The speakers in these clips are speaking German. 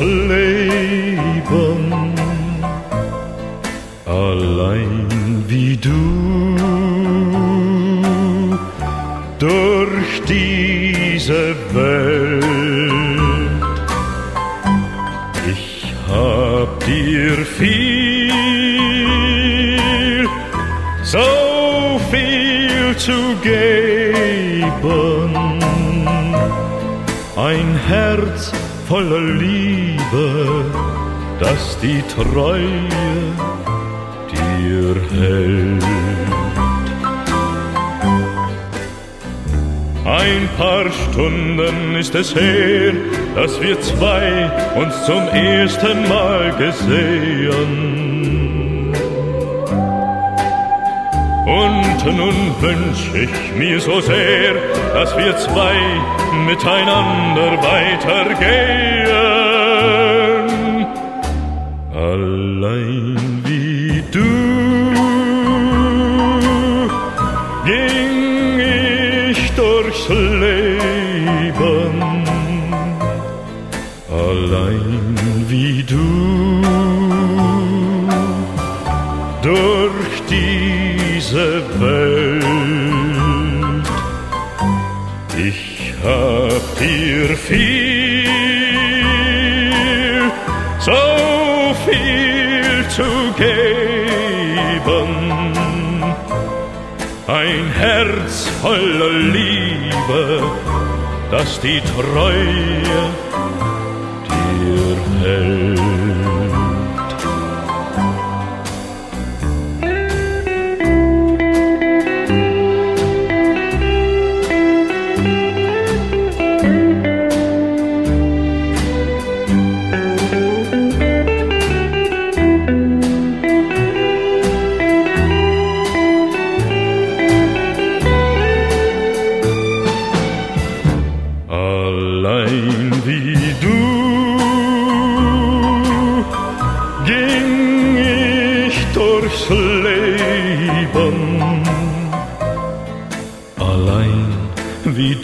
Leben allein wie du durch diese Welt. Ich hab dir viel, so viel zu geben. Ein Herz voller Liebe, das die Treue dir hält. Ein paar Stunden ist es her, dass wir zwei uns zum ersten Mal gesehen. Und nun wünsch ich mir so sehr, dass wir zwei miteinander weitergehen. Leben. Allein wie du durch diese Welt. Ich hab dir viel, so viel zu geben. Ein Herz voller Liebe, das die Treue dir hält.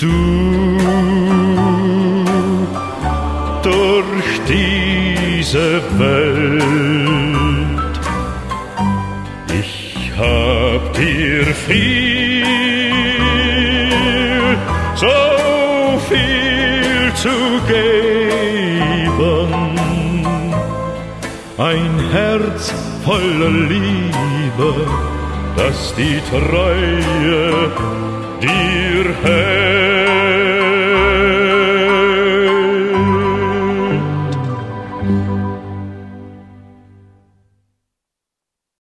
Du durch diese Welt. Ich hab dir viel, so viel zu geben. Ein Herz voller Liebe, das die Treue dir, Herr.